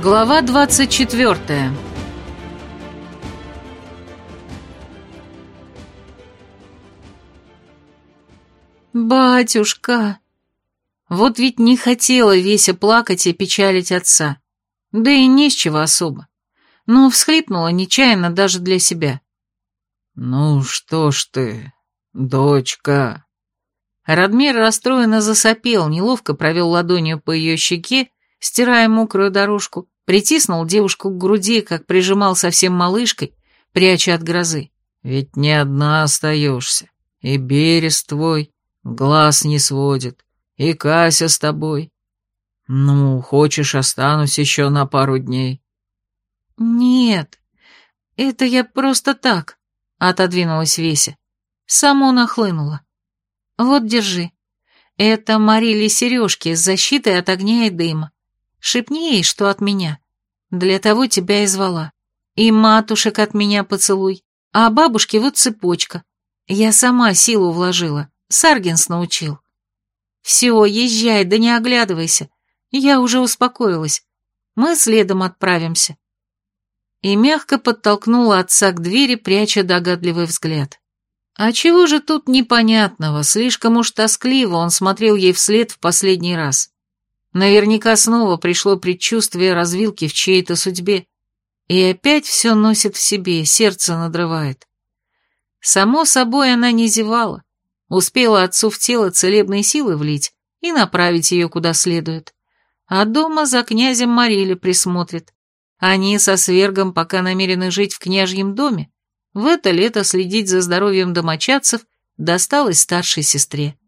Глава 24 «Батюшка!» Вот ведь не хотела Веся плакать и печалить отца. Да и не с чего особо. Но всхлипнула нечаянно даже для себя. «Ну что ж ты, дочка?» Радмир расстроенно засопел, неловко провел ладонью по ее щеке, стирая мокрую дорожку, притиснул девушку к груди, как прижимал совсем малышкой, пряча от грозы. «Ведь не одна остаешься, и Берест твой глаз не сводит, и Кася с тобой. Ну, хочешь, останусь еще на пару дней?» «Нет, это я просто так», — отодвинулась Веся. Само нахлынула. Вот держи. Это Марили сережки с защитой от огня и дыма. Шепни ей, что от меня. Для того тебя и звала. И матушек от меня поцелуй. А бабушке вот цепочка. Я сама силу вложила. Саргинс научил. Все, езжай, да не оглядывайся. Я уже успокоилась. Мы следом отправимся. И мягко подтолкнула отца к двери, пряча догадливый взгляд. А чего же тут непонятного, слишком уж тоскливо он смотрел ей вслед в последний раз. Наверняка снова пришло предчувствие развилки в чьей-то судьбе, и опять все носит в себе, сердце надрывает. Само собой она не зевала, успела отцу в тело целебной силы влить и направить ее куда следует. А дома за князем Марили присмотрит. Они со свергом пока намерены жить в княжьем доме, в это лето следить за здоровьем домочадцев досталось старшей сестре.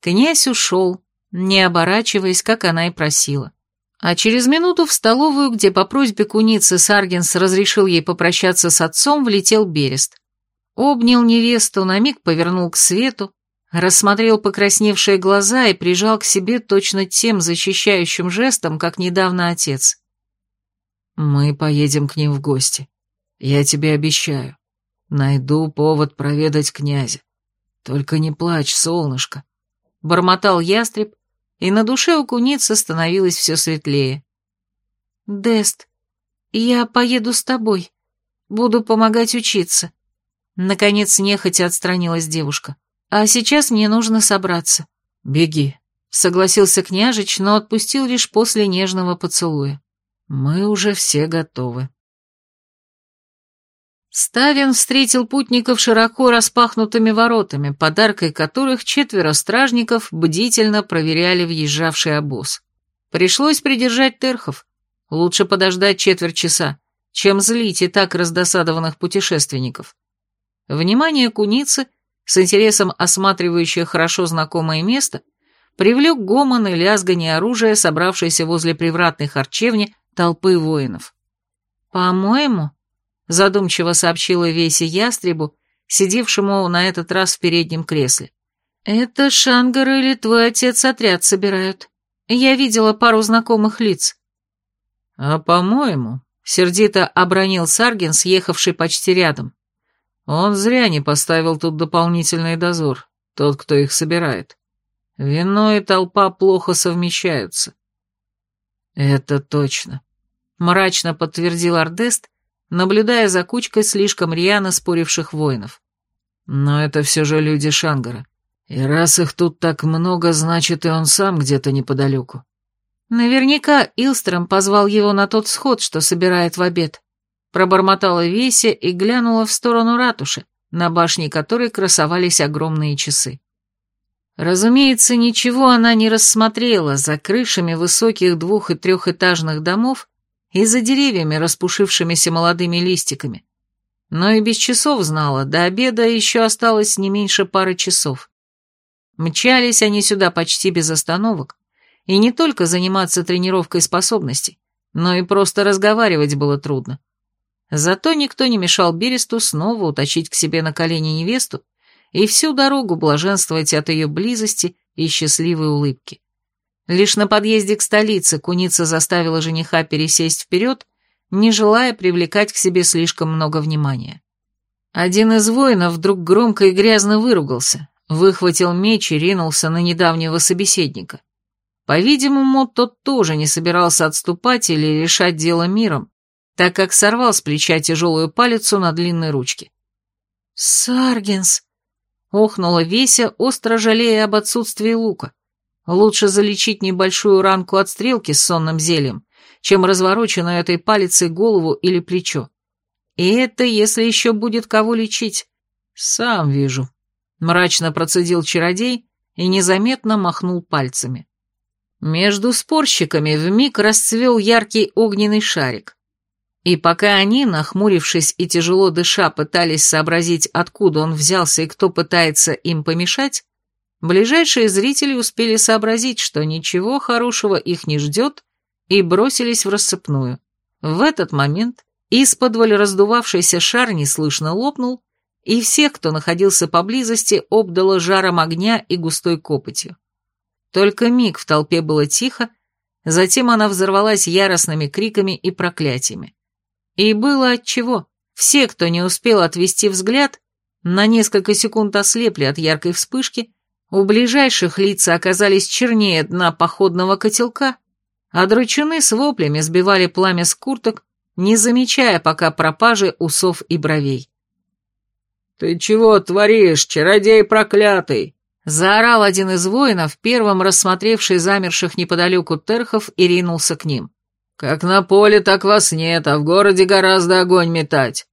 Князь ушел, не оборачиваясь, как она и просила. А через минуту в столовую, где по просьбе куницы Саргенс разрешил ей попрощаться с отцом, влетел Берест. Обнял невесту, на миг повернул к свету, рассмотрел покрасневшие глаза и прижал к себе точно тем защищающим жестом, как недавно отец. «Мы поедем к ним в гости», я тебе обещаю. Найду повод проведать князя. Только не плачь, солнышко. Бормотал ястреб, и на душе у куницы становилось все светлее. Дест, я поеду с тобой. Буду помогать учиться. Наконец нехотя отстранилась девушка. А сейчас мне нужно собраться. Беги, согласился княжич, но отпустил лишь после нежного поцелуя. Мы уже все готовы. Ставин встретил путников широко распахнутыми воротами, подаркой которых четверо стражников бдительно проверяли въезжавший обоз. Пришлось придержать терхов. Лучше подождать четверть часа, чем злить и так раздосадованных путешественников. Внимание куницы, с интересом осматривающее хорошо знакомое место, привлек гомон и лязгание оружия, собравшейся возле привратной харчевни толпы воинов. «По-моему», задумчиво сообщила Весе ястребу, сидевшему на этот раз в переднем кресле. «Это Шангар или твой отец отряд собирают. Я видела пару знакомых лиц». «А по-моему», — сердито обронил Саргин, съехавший почти рядом, «он зря не поставил тут дополнительный дозор, тот, кто их собирает. Вино и толпа плохо совмещаются». «Это точно», — мрачно подтвердил Ардест, наблюдая за кучкой слишком рьяно споривших воинов. Но это все же люди Шангара. И раз их тут так много, значит, и он сам где-то неподалеку. Наверняка Илстром позвал его на тот сход, что собирает в обед. Пробормотала Веся и глянула в сторону ратуши, на башне которой красовались огромные часы. Разумеется, ничего она не рассмотрела за крышами высоких двух- и трехэтажных домов и за деревьями, распушившимися молодыми листиками. Но и без часов знала, до обеда еще осталось не меньше пары часов. Мчались они сюда почти без остановок, и не только заниматься тренировкой способностей, но и просто разговаривать было трудно. Зато никто не мешал Бересту снова уточить к себе на колени невесту и всю дорогу блаженствовать от ее близости и счастливой улыбки. Лишь на подъезде к столице куница заставила жениха пересесть вперед, не желая привлекать к себе слишком много внимания. Один из воинов вдруг громко и грязно выругался, выхватил меч и ринулся на недавнего собеседника. По-видимому, тот тоже не собирался отступать или решать дело миром, так как сорвал с плеча тяжелую палицу на длинной ручке. «Саргенс!» — охнула Веся, остро жалея об отсутствии лука. Лучше залечить небольшую ранку от стрелки с сонным зельем, чем развороченную этой палицей голову или плечо. И это если еще будет кого лечить. Сам вижу. Мрачно процедил чародей и незаметно махнул пальцами. Между спорщиками вмиг расцвел яркий огненный шарик. И пока они, нахмурившись и тяжело дыша, пытались сообразить, откуда он взялся и кто пытается им помешать, ближайшие зрители успели сообразить, что ничего хорошего их не ждет, и бросились в рассыпную. В этот момент из-под раздувавшийся шар неслышно лопнул, и всех, кто находился поблизости, обдало жаром огня и густой копотью. Только миг в толпе было тихо, затем она взорвалась яростными криками и проклятиями. И было отчего. Все, кто не успел отвести взгляд, на несколько секунд ослепли от яркой вспышки, у ближайших лица оказались чернее дна походного котелка, а драчуны с воплями сбивали пламя с курток, не замечая пока пропажи усов и бровей. «Ты чего творишь, чародей проклятый?» Заорал один из воинов, первым рассмотревший замерших неподалеку терхов, и ринулся к ним. «Как на поле, так вас нет, а в городе гораздо огонь метать».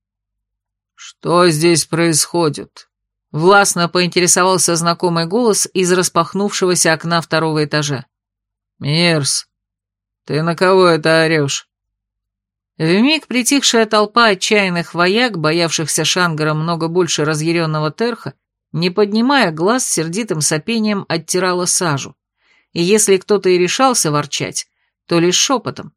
«Что здесь происходит?» Властно поинтересовался знакомый голос из распахнувшегося окна второго этажа. «Мирс, ты на кого это орешь?» Вмиг притихшая толпа отчаянных вояк, боявшихся Шангара много больше разъяренного Терха, не поднимая глаз, сердитым сопением оттирала сажу. И если кто-то и решался ворчать, то лишь шепотом.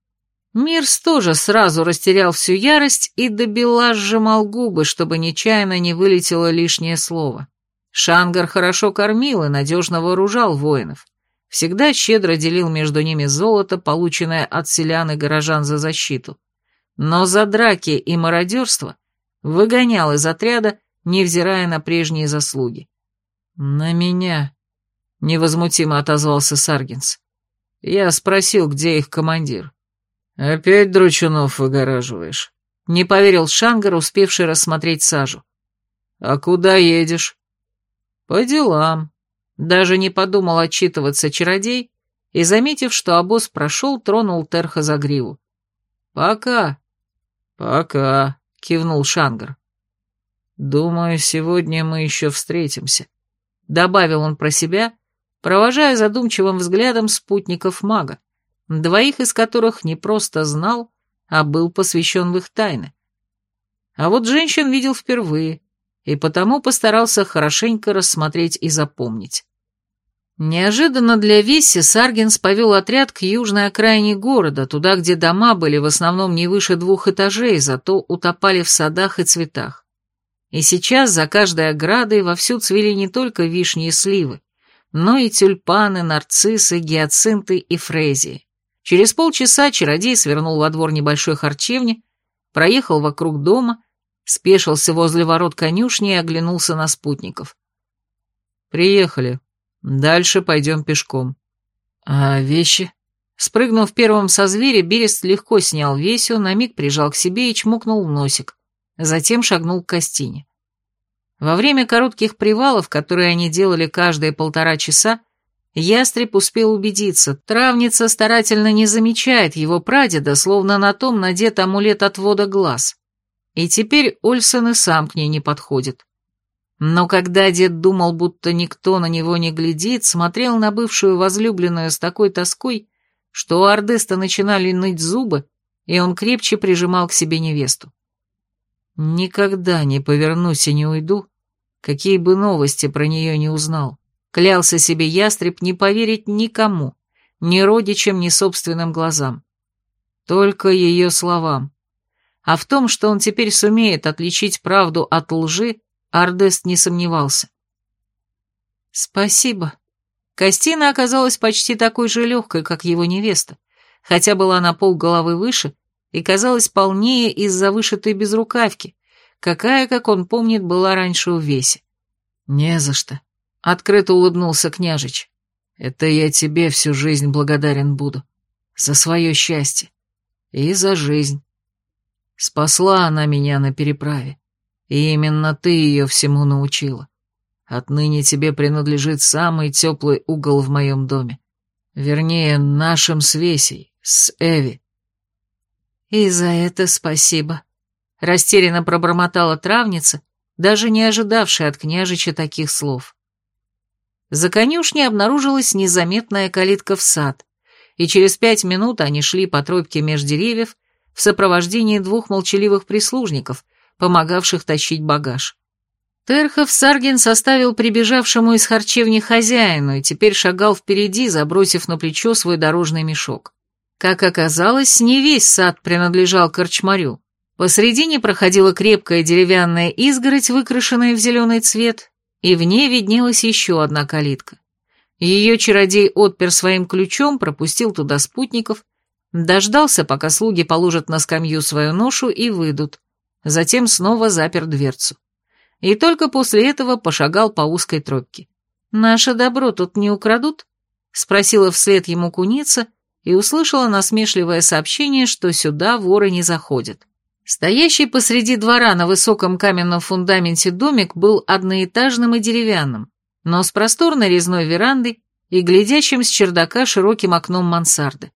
Мирс тоже сразу растерял всю ярость и добила сжимал губы, чтобы нечаянно не вылетело лишнее слово. Шангар хорошо кормил и надежно вооружал воинов. Всегда щедро делил между ними золото, полученное от селян и горожан за защиту. Но за драки и мародерство выгонял из отряда невзирая на прежние заслуги. «На меня», — невозмутимо отозвался Саргинс. Я спросил, где их командир. «Опять Дручунов выгораживаешь?» — не поверил Шангар, успевший рассмотреть сажу. «А куда едешь?» «По делам». Даже не подумал отчитываться чародей и, заметив, что обоз прошел, тронул Терха за гриву. «Пока». «Пока», — кивнул Шангар. «Думаю, сегодня мы еще встретимся», — добавил он про себя, провожая задумчивым взглядом спутников мага, двоих из которых не просто знал, а был посвящен в их тайны. А вот женщин видел впервые, и потому постарался хорошенько рассмотреть и запомнить. Неожиданно для Висси Саргинс повел отряд к южной окраине города, туда, где дома были в основном не выше двух этажей, зато утопали в садах и цветах. И сейчас за каждой оградой вовсю цвели не только вишни и сливы, но и тюльпаны, нарциссы, гиацинты и фрезии. Через полчаса чародей свернул во двор небольшой харчевни, проехал вокруг дома, спешился возле ворот конюшни и оглянулся на спутников. «Приехали. Дальше пойдем пешком». «А вещи?» Спрыгнув первым со зверя, Берест легко снял весю, на миг прижал к себе и чмокнул в носик затем шагнул к Костине. Во время коротких привалов, которые они делали каждые полтора часа, ястреб успел убедиться, травница старательно не замечает его прадеда, словно на том надет амулет отвода глаз. И теперь Ольсон и сам к ней не подходит. Но когда дед думал, будто никто на него не глядит, смотрел на бывшую возлюбленную с такой тоской, что у Ордеста начинали ныть зубы, и он крепче прижимал к себе невесту. Никогда не повернусь и не уйду, какие бы новости про нее не узнал. Клялся себе ястреб не поверить никому, ни родичам, ни собственным глазам. Только ее словам. А в том, что он теперь сумеет отличить правду от лжи, Ардест не сомневался. «Спасибо». Костина оказалась почти такой же легкой, как его невеста, хотя была на пол головы выше и казалась полнее из-за вышитой безрукавки, какая, как он помнит, была раньше у Веси. «Не за что», — открыто улыбнулся княжич. Это я тебе всю жизнь благодарен буду. За свое счастье. И за жизнь. Спасла она меня на переправе. И именно ты ее всему научила. Отныне тебе принадлежит самый теплый угол в моем доме. Вернее, нашим с Весей, с Эви. И за это спасибо. Растерянно пробормотала травница, даже не ожидавшая от княжича таких слов. За конюшней обнаружилась незаметная калитка в сад, и через пять минут они шли по тропке меж деревьев в сопровождении двух молчаливых прислужников, помогавших тащить багаж. Терхов Саргин составил прибежавшему из харчевни хозяину и теперь шагал впереди, забросив на плечо свой дорожный мешок. Как оказалось, не весь сад принадлежал корчмарю. Посредине проходила крепкая деревянная изгородь, выкрашенная в зеленый цвет, и в ней виднелась еще одна калитка. Ее чародей отпер своим ключом, пропустил туда спутников, дождался, пока слуги положат на скамью свою ношу и выйдут, затем снова запер дверцу. И только после этого пошагал по узкой тропке. «Наше добро тут не украдут?» — спросила вслед ему куница и услышала насмешливое сообщение, что сюда воры не заходят. Стоящий посреди двора на высоком каменном фундаменте домик был одноэтажным и деревянным, но с просторной резной верандой и глядящим с чердака широким окном мансарды.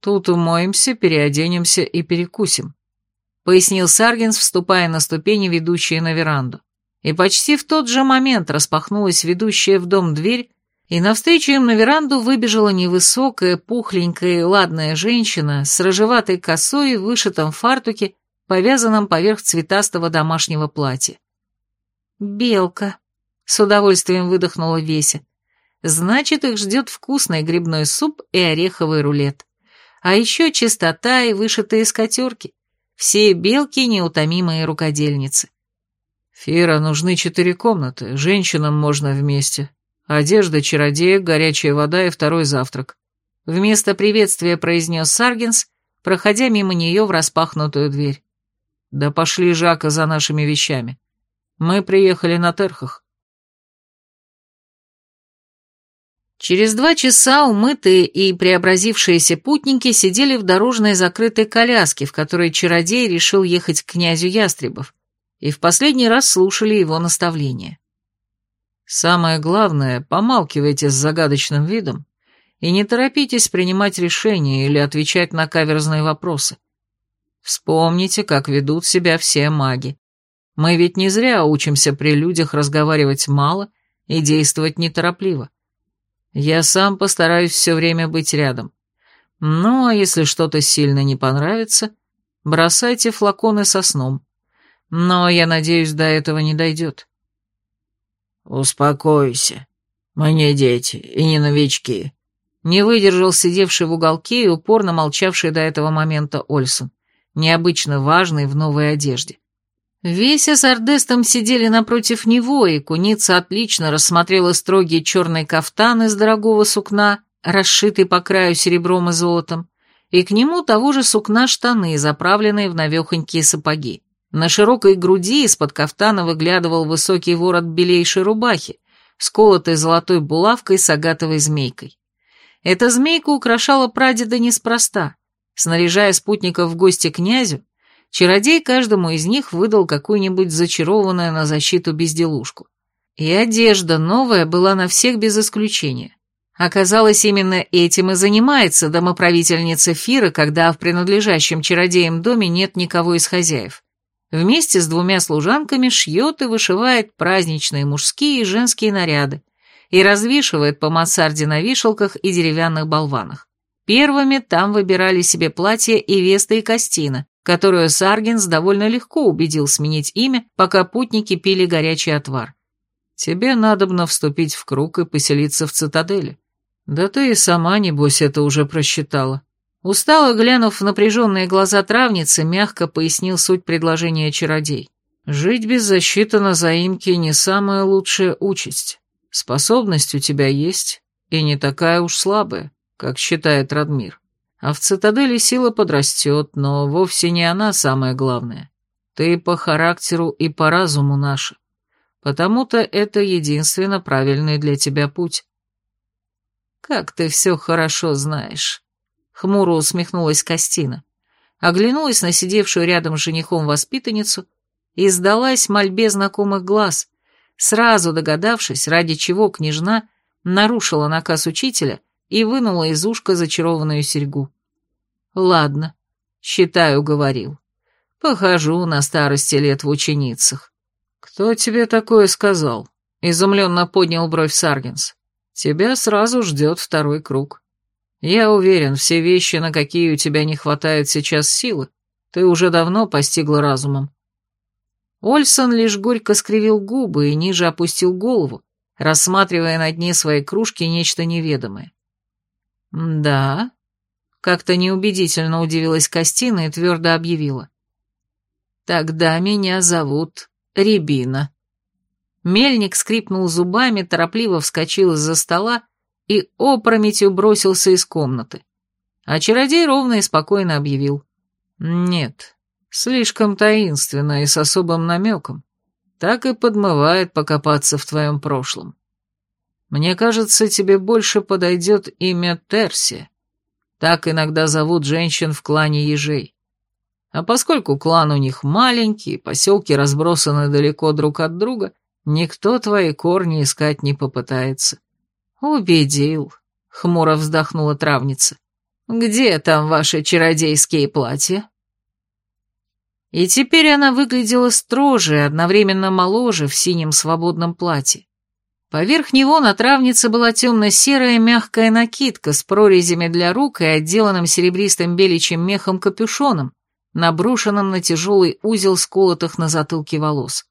«Тут умоемся, переоденемся и перекусим», — пояснил Саргинс, вступая на ступени, ведущие на веранду. И почти в тот же момент распахнулась ведущая в дом дверь, и навстречу им на веранду выбежала невысокая, пухленькая и ладная женщина с рыжеватой косой, вышитом фартуке повязанном поверх цветастого домашнего платья. «Белка», — с удовольствием выдохнула Веся. «Значит, их ждет вкусный грибной суп и ореховый рулет. А еще чистота и вышитые скатерки. Все белки — неутомимые рукодельницы». «Фира, нужны четыре комнаты, женщинам можно вместе. Одежда чародея, горячая вода и второй завтрак». Вместо приветствия произнес Саргинс, проходя мимо нее в распахнутую дверь. Да пошли Жака за нашими вещами. Мы приехали на Терхах. Через два часа умытые и преобразившиеся путники сидели в дорожной закрытой коляске, в которой чародей решил ехать к князю Ястребов, и в последний раз слушали его наставления. Самое главное, помалкивайте с загадочным видом и не торопитесь принимать решения или отвечать на каверзные вопросы. Вспомните, как ведут себя все маги. Мы ведь не зря учимся при людях разговаривать мало и действовать неторопливо. Я сам постараюсь все время быть рядом. Ну, а если что-то сильно не понравится, бросайте флаконы со сном. Но, я надеюсь, до этого не дойдет. «Успокойся. Мы не дети и не новички», — не выдержал сидевший в уголке и упорно молчавший до этого момента Ольсон необычно важный в новой одежде. Веся с Ардестом сидели напротив него, и куница отлично рассмотрела строгий черный кафтан из дорогого сукна, расшитый по краю серебром и золотом, и к нему того же сукна штаны, заправленные в навехонькие сапоги. На широкой груди из-под кафтана выглядывал высокий ворот белейшей рубахи, сколотой золотой булавкой с агатовой змейкой. Эта змейка украшала прадеда неспроста. Снаряжая спутников в гости князю, чародей каждому из них выдал какую-нибудь зачарованную на защиту безделушку. И одежда новая была на всех без исключения. Оказалось, именно этим и занимается домоправительница Фира, когда в принадлежащем чародеям доме нет никого из хозяев. Вместе с двумя служанками шьет и вышивает праздничные мужские и женские наряды и развешивает по мансарде на вешалках и деревянных болванах. Первыми там выбирали себе платье и Веста и Костина, которую Саргинс довольно легко убедил сменить имя, пока путники пили горячий отвар. «Тебе надобно вступить в круг и поселиться в цитадели. Да ты и сама, небось, это уже просчитала». Устало глянув в напряженные глаза травницы, мягко пояснил суть предложения чародей. «Жить без защиты на заимке не самая лучшая участь. Способность у тебя есть, и не такая уж слабая как считает Радмир. А в цитадели сила подрастет, но вовсе не она самое главное. Ты по характеру и по разуму наша. Потому-то это единственно правильный для тебя путь. «Как ты все хорошо знаешь», — хмуро усмехнулась Костина, оглянулась на сидевшую рядом с женихом воспитанницу и сдалась мольбе знакомых глаз, сразу догадавшись, ради чего княжна нарушила наказ учителя и вынула из ушка зачарованную серьгу. «Ладно, считаю, говорил. Похожу на старости лет в ученицах». «Кто тебе такое сказал?» — изумленно поднял бровь Саргинс. «Тебя сразу ждет второй круг. Я уверен, все вещи, на какие у тебя не хватает сейчас силы, ты уже давно постигла разумом». Ольсон лишь горько скривил губы и ниже опустил голову, рассматривая на дне своей кружки нечто неведомое. «Да?» — как-то неубедительно удивилась Костина и твердо объявила. «Тогда меня зовут Рябина». Мельник скрипнул зубами, торопливо вскочил из-за стола и опрометью бросился из комнаты. А чародей ровно и спокойно объявил. «Нет, слишком таинственно и с особым намеком так и подмывает покопаться в твоем прошлом. Мне кажется, тебе больше подойдет имя Терсия. Так иногда зовут женщин в клане ежей. А поскольку клан у них маленький, поселки разбросаны далеко друг от друга, никто твои корни искать не попытается. Убедил, — хмуро вздохнула травница. Где там ваши чародейские платья? И теперь она выглядела строже и одновременно моложе в синем свободном платье. Поверх него на травнице была темно-серая мягкая накидка с прорезями для рук и отделанным серебристым беличьим мехом капюшоном, наброшенным на тяжелый узел сколотых на затылке волос.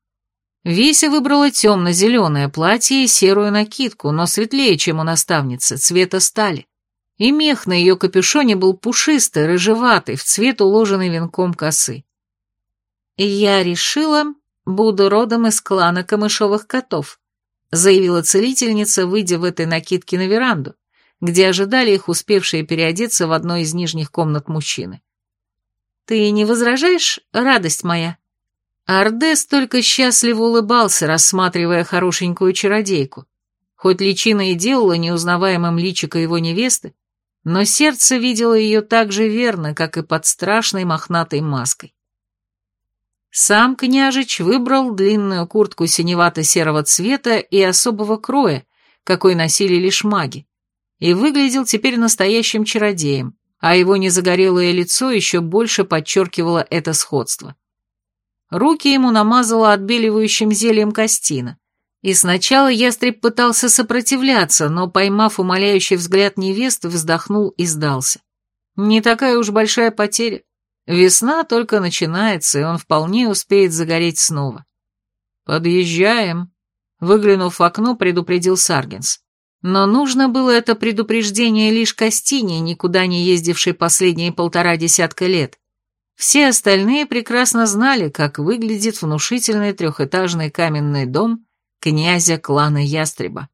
Веся выбрала темно-зеленое платье и серую накидку, но светлее, чем у наставницы, цвета стали. И мех на ее капюшоне был пушистый, рыжеватый, в цвет уложенный венком косы. «Я решила, буду родом из клана камышовых котов», заявила целительница, выйдя в этой накидке на веранду, где ожидали их успевшие переодеться в одной из нижних комнат мужчины. «Ты не возражаешь, радость моя?» Ардес только счастливо улыбался, рассматривая хорошенькую чародейку. Хоть личина и делала неузнаваемым личико его невесты, но сердце видело ее так же верно, как и под страшной мохнатой маской. Сам княжич выбрал длинную куртку синевато-серого цвета и особого кроя, какой носили лишь маги, и выглядел теперь настоящим чародеем, а его незагорелое лицо еще больше подчеркивало это сходство. Руки ему намазала отбеливающим зельем Костина, и сначала ястреб пытался сопротивляться, но, поймав умоляющий взгляд невесты, вздохнул и сдался. Не такая уж большая потеря. Весна только начинается, и он вполне успеет загореть снова. «Подъезжаем», — выглянув в окно, предупредил Саргенс. Но нужно было это предупреждение лишь Костине, никуда не ездившей последние полтора десятка лет. Все остальные прекрасно знали, как выглядит внушительный трехэтажный каменный дом князя клана Ястреба.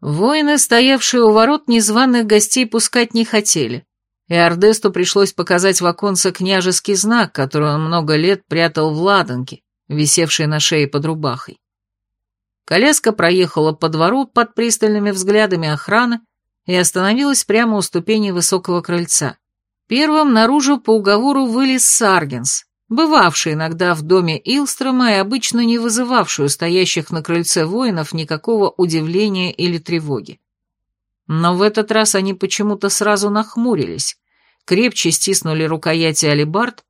Воины, стоявшие у ворот, незваных гостей пускать не хотели, и Ордесту пришлось показать в оконце княжеский знак, который он много лет прятал в ладанке, висевшей на шее под рубахой. Коляска проехала по двору под пристальными взглядами охраны и остановилась прямо у ступени высокого крыльца. Первым наружу по уговору вылез Саргенс, бывавший иногда в доме Илстрома и обычно не вызывавший у стоящих на крыльце воинов никакого удивления или тревоги. Но в этот раз они почему-то сразу нахмурились, крепче стиснули рукояти алибард,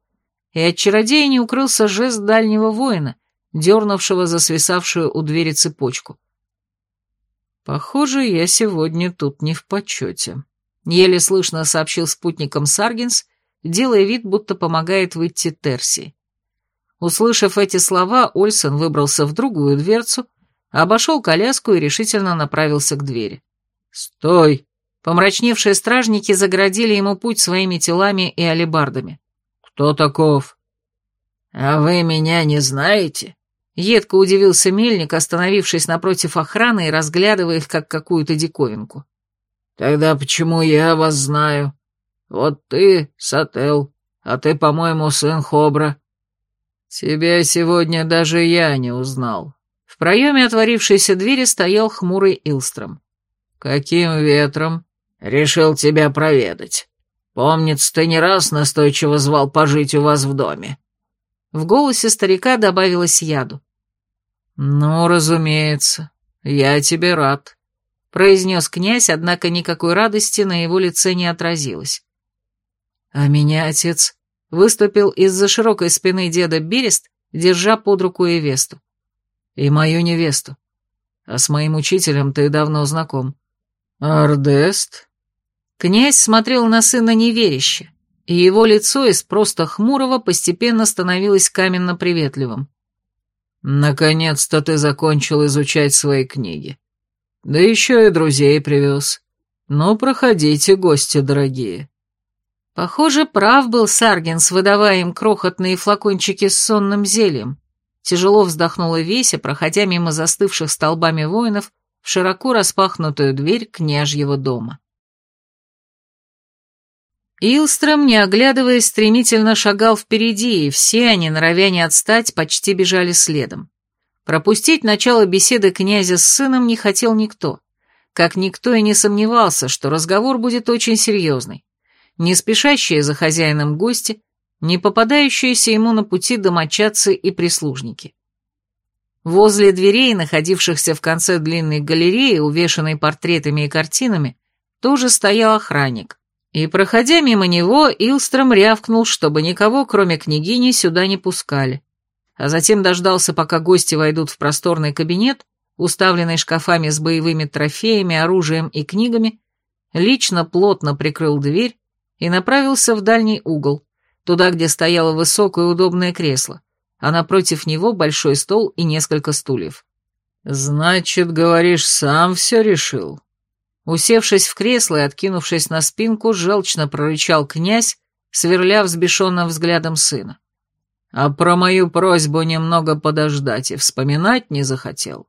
и от чародея не укрылся жест дальнего воина, дернувшего за свисавшую у двери цепочку. «Похоже, я сегодня тут не в почете», — еле слышно сообщил спутникам Саргинс, делая вид, будто помогает выйти Терси. Услышав эти слова, Ольсон выбрался в другую дверцу, обошел коляску и решительно направился к двери. «Стой!» Помрачневшие стражники заградили ему путь своими телами и алебардами. «Кто таков?» «А вы меня не знаете?» Едко удивился мельник, остановившись напротив охраны и разглядывая их как какую-то диковинку. «Тогда почему я вас знаю? Вот ты, Сател, а ты, по-моему, сын Хобра». «Тебя сегодня даже я не узнал. В проеме отворившейся двери стоял хмурый Илстром. «Каким ветром?» «Решил тебя проведать. Помнится, ты не раз настойчиво звал пожить у вас в доме». В голосе старика добавилось яду. «Ну, разумеется, я тебе рад», — произнес князь, однако никакой радости на его лице не отразилось. А меня отец выступил из-за широкой спины деда Берест, держа под руку Эвесту. И мою невесту. А с моим учителем ты давно знаком. Ардест? Князь смотрел на сына неверяще, и его лицо из просто хмурого постепенно становилось каменно-приветливым. «Наконец-то ты закончил изучать свои книги. Да еще и друзей привез. Ну, проходите, гости дорогие». Похоже, прав был Саргенс, выдавая им крохотные флакончики с сонным зельем. Тяжело вздохнула Веся, проходя мимо застывших столбами воинов в широко распахнутую дверь княжьего дома. Илстром, не оглядываясь, стремительно шагал впереди, и все они, норовя не отстать, почти бежали следом. Пропустить начало беседы князя с сыном не хотел никто, как никто и не сомневался, что разговор будет очень серьезный. Не спешащие за хозяином гости, не попадающиеся ему на пути домочадцы и прислужники. Возле дверей, находившихся в конце длинной галереи, увешанной портретами и картинами, тоже стоял охранник, и, проходя мимо него, Илстром рявкнул, чтобы никого, кроме княгини, сюда не пускали. А затем дождался, пока гости войдут в просторный кабинет, уставленный шкафами с боевыми трофеями, оружием и книгами, лично плотно прикрыл дверь и направился в дальний угол, туда, где стояло высокое удобное кресло, а напротив него большой стол и несколько стульев. «Значит, говоришь, сам все решил?» Усевшись в кресло и откинувшись на спинку, желчно прорычал князь, сверля взбешенным взглядом сына. А про мою просьбу немного подождать и вспоминать не захотел.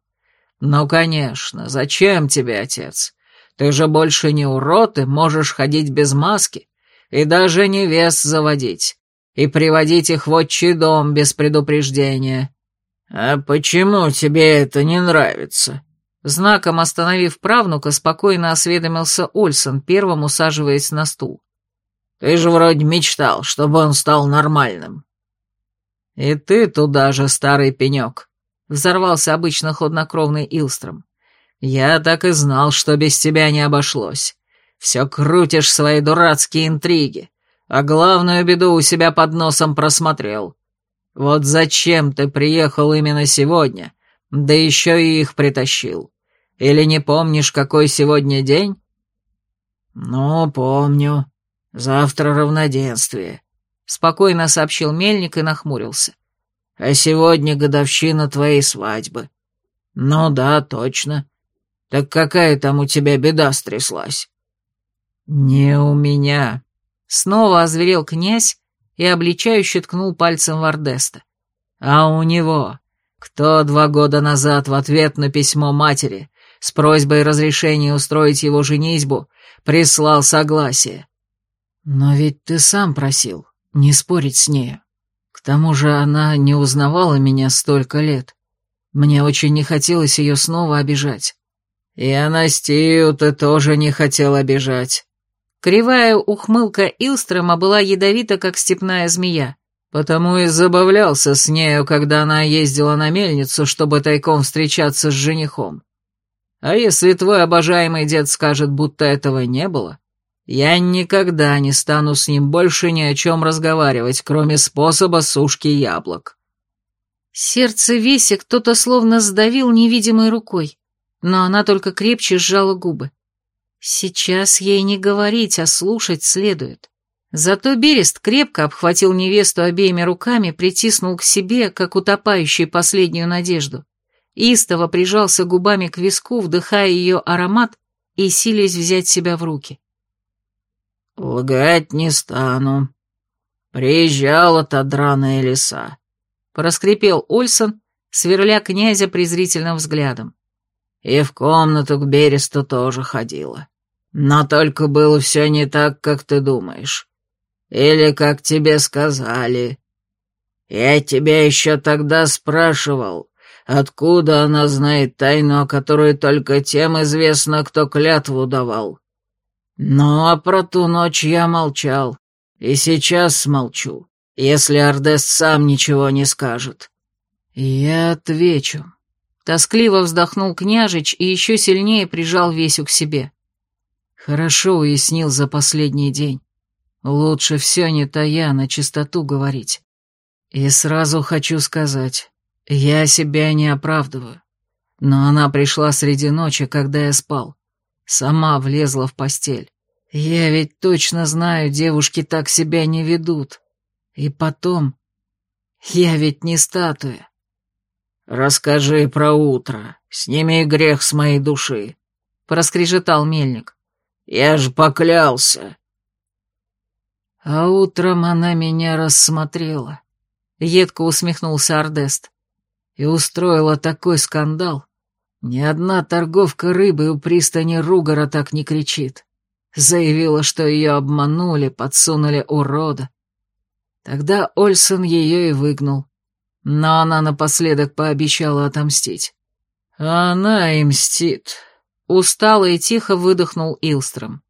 Ну, конечно, зачем тебе, отец? Ты же больше не урод и можешь ходить без маски, и даже невест заводить, и приводить их в отчий дом без предупреждения. А почему тебе это не нравится? Знаком остановив правнука, спокойно осведомился Ольсон, первым усаживаясь на стул. «Ты же вроде мечтал, чтобы он стал нормальным». «И ты туда же, старый пенек», — взорвался обычно хладнокровный Илстром. «Я так и знал, что без тебя не обошлось. Все крутишь свои дурацкие интриги, а главную беду у себя под носом просмотрел. Вот зачем ты приехал именно сегодня, да еще и их притащил?» Или не помнишь, какой сегодня день?» «Ну, помню. Завтра равноденствие», — спокойно сообщил Мельник и нахмурился. «А сегодня годовщина твоей свадьбы». «Ну да, точно. Так какая там у тебя беда стряслась?» «Не у меня», — снова озверел князь и обличающе ткнул пальцем в Ордеста. «А у него, кто два года назад в ответ на письмо матери с просьбой разрешения устроить его женитьбу, прислал согласие. Но ведь ты сам просил не спорить с нею. К тому же она не узнавала меня столько лет. Мне очень не хотелось ее снова обижать. И Анастию ты тоже не хотел обижать. Кривая ухмылка Илстрома была ядовита, как степная змея. Потому и забавлялся с нею, когда она ездила на мельницу, чтобы тайком встречаться с женихом. А если твой обожаемый дед скажет, будто этого не было, я никогда не стану с ним больше ни о чем разговаривать, кроме способа сушки яблок». Сердце Веси кто-то словно сдавил невидимой рукой, но она только крепче сжала губы. Сейчас ей не говорить, а слушать следует. Зато Берест крепко обхватил невесту обеими руками, притиснул к себе, как утопающий последнюю надежду истово прижался губами к виску, вдыхая ее аромат и силясь взять себя в руки. «Лгать не стану. Приезжала та драная лиса», — проскрипел Ольсон, сверля князя презрительным взглядом. «И в комнату к Бересту тоже ходила. Но только было все не так, как ты думаешь. Или как тебе сказали. Я тебя еще тогда спрашивал, Откуда она знает тайну, о которой только тем известно, кто клятву давал? Ну, а про ту ночь я молчал. И сейчас смолчу, если Ардест сам ничего не скажет. Я отвечу. Тоскливо вздохнул княжич и еще сильнее прижал Весю к себе. Хорошо уяснил за последний день. Лучше все не тая, на чистоту говорить. И сразу хочу сказать, я себя не оправдываю. Но она пришла среди ночи, когда я спал. Сама влезла в постель. Я ведь точно знаю, девушки так себя не ведут. И потом... Я ведь не статуя. «Расскажи про утро. Сними грех с моей души», — проскрежетал мельник. «Я ж поклялся». А утром она меня рассмотрела. Едко усмехнулся Ардест. И устроила такой скандал. Ни одна торговка рыбы у пристани Ругара так не кричит. Заявила, что ее обманули, подсунули урода. Тогда Ольсон ее и выгнал. Но она напоследок пообещала отомстить. она и мстит. Устало и тихо выдохнул Илстром.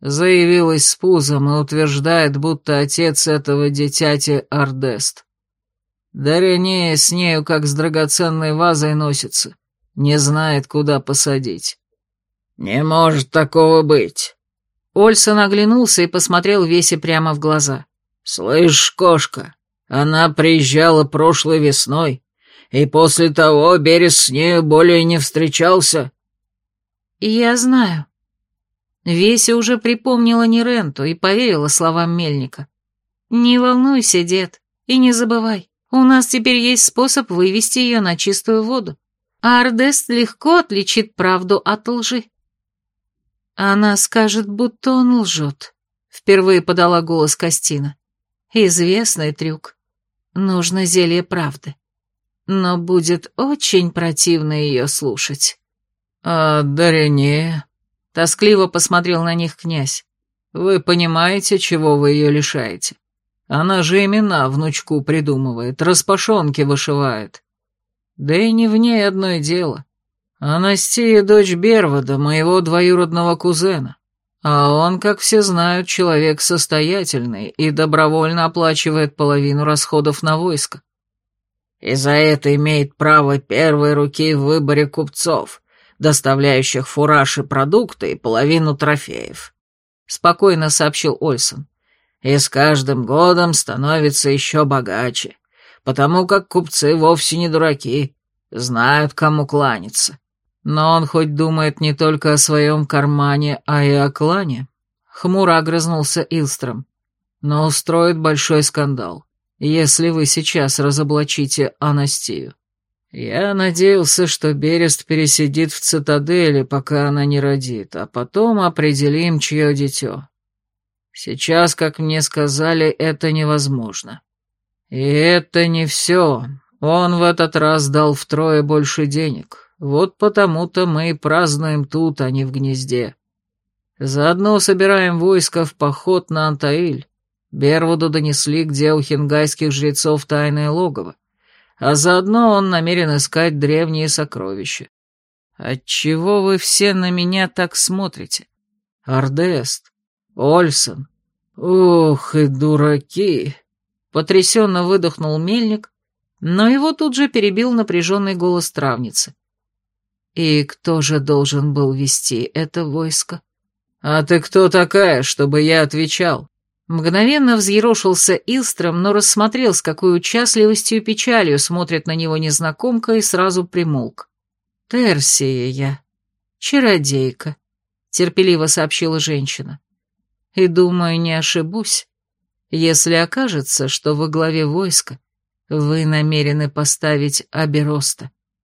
Заявилась с пузом и утверждает, будто отец этого дитяти Ардест. Даренея с нею, как с драгоценной вазой, носится. Не знает, куда посадить. «Не может такого быть!» Ольсон оглянулся и посмотрел Весе прямо в глаза. «Слышь, кошка, она приезжала прошлой весной, и после того Берес с нею более не встречался». «Я знаю». Веся уже припомнила Неренту и поверила словам Мельника. «Не волнуйся, дед, и не забывай, у нас теперь есть способ вывести ее на чистую воду, а Ардест легко отличит правду от лжи». Она скажет, будто он лжет, — впервые подала голос Костина. Известный трюк. Нужно зелье правды. Но будет очень противно ее слушать. А Дарине... Тоскливо посмотрел на них князь. Вы понимаете, чего вы ее лишаете? Она же имена внучку придумывает, распашонки вышивает. Да и не в ней одно дело. Анастия — дочь Бервода, моего двоюродного кузена. А он, как все знают, человек состоятельный и добровольно оплачивает половину расходов на войско. И за это имеет право первой руки в выборе купцов, доставляющих фураж и продукты и половину трофеев», — спокойно сообщил Ольсон. «И с каждым годом становится еще богаче, потому как купцы вовсе не дураки, знают, кому кланяться. Но он хоть думает не только о своем кармане, а и о клане. Хмуро огрызнулся Илстром. Но устроит большой скандал, если вы сейчас разоблачите Анастию. Я надеялся, что Берест пересидит в цитадели, пока она не родит, а потом определим, чье дитё. Сейчас, как мне сказали, это невозможно. И это не все. Он в этот раз дал втрое больше денег, вот потому-то мы и празднуем тут, а не в гнезде. Заодно собираем войско в поход на Антаиль. Бервуду донесли, где у хингайских жрецов тайное логово, а заодно он намерен искать древние сокровища. Отчего вы все на меня так смотрите? Ардест, Ольсон. Ух, и дураки! Потрясенно выдохнул мельник, но его тут же перебил напряженный голос травницы. И кто же должен был вести это войско? А ты кто такая, чтобы я отвечал? Мгновенно взъерошился Илстром, но рассмотрел, с какой участливостью и печалью смотрит на него незнакомка и сразу примолк. «Терсия я, чародейка», — терпеливо сообщила женщина. «И думаю, не ошибусь, если окажется, что во главе войска вы намерены поставить Абероста».